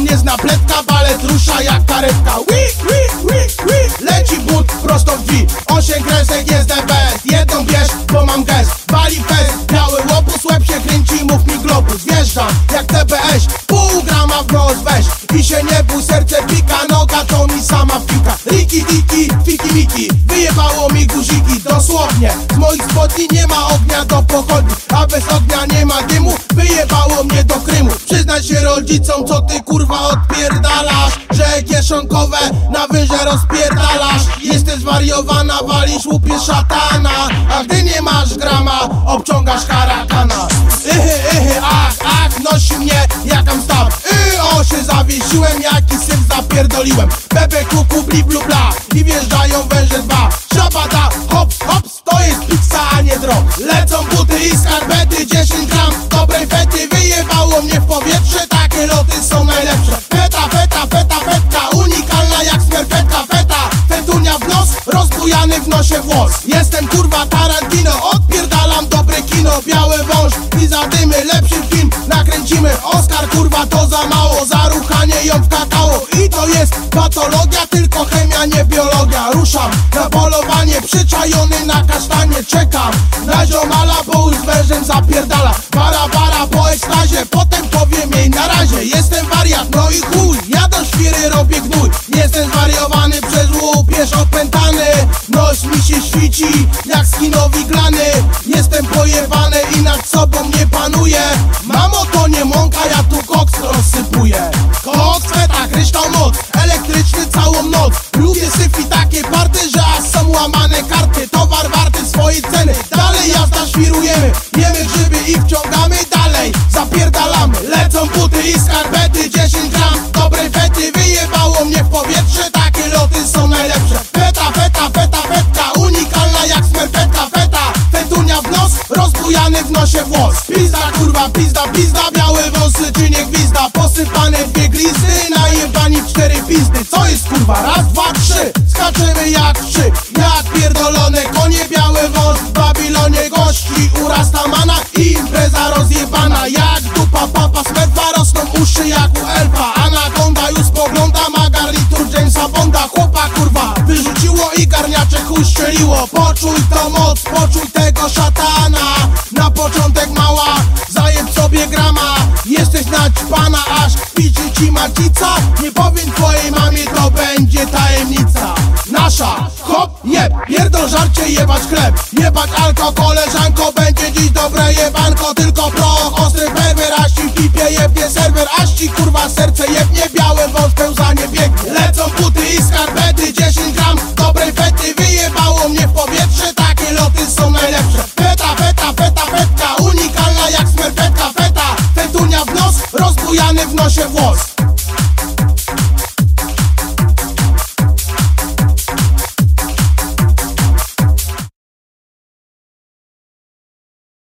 Kto mnie zna pletka, balet rusza jak karetka. Wii, wii, wii, wii Leci but prosto w drzwi. Osiem kresek jest the best Jedną bierz, bo mam gest. Bali fest, biały łopus Łeb się kręci, mów mi globus. Wjeżdżam jak TBS Pół grama w nos weź. I się nie bój, serce pika Noga to mi sama wpika. Riki, diki, fiki, miki. Wyjebało mi guziki, dosłownie Z moich spodni nie ma ognia do pochodni. A bez ognia nie ma dymu rodzicom, co ty kurwa odpierdalasz? Że kieszonkowe na wyże rozpierdalasz? Jesteś zwariowana, walisz łupie szatana. A gdy nie masz grama, obciągasz karakana. Ichy, ichy, ach, ach, nosi mnie jakam staw y, o się zawiesiłem, jaki syf zapierdoliłem. Bebe, kuku, bli, blu, bla. I wjeżdżają węże dwa. Szabada, hop, hop, to jest pizza, a nie drog Lecą buty i skarpety, 10 rozbujany w nosie włos Jestem kurwa Tarantino, odpierdalam dobre kino. Biały wąż. I zadymy, lepszy film. Nakręcimy. Oscar kurwa to za mało, zaruchanie ją w kakao. I to jest patologia, tylko chemia, nie biologia. Ruszam na polowanie, przyczajony na kasztanie. Czekam na ziomala, bo już wężem zapierdala. Bara, bara po ekstazie, potem powiem jej na razie. Jestem wariat, no i chuj, ja do świry robię gnój. Jestem zwariowany świrujemy Jemy grzyby i wciągamy dalej, zapierdalamy Lecą buty i skarpety, 10 gram dobrej fety. Wyjebało mnie w powietrze, takie loty są najlepsze. Feta, feta, feta, fetka, unikalna jak smerfetka Feta, fetunia w nos, rozbujany w nosie włos. Pizda, kurwa, pizda, pizda, białe rozjebana Jak dupa papa smerfa, rosną uszy jak u elfa. Anakonda już spogląda, ma garnitur Jamesa Bonda Chłopa kurwa, wyrzuciło i garniaczek uszczeliło Poczuj to moc, poczuj tego szatana. Na początek mała, zajeb sobie grama. Jesteś naćpana, aż piczy ci macica Nie powiem twojej mamie, to będzie tajemnica. Nasza, hop, jeb, pierdol żarcie, jebać chleb. Jebać alko, koleżanko, będzie dziś dobre jebanko. Tylko proch, y curvas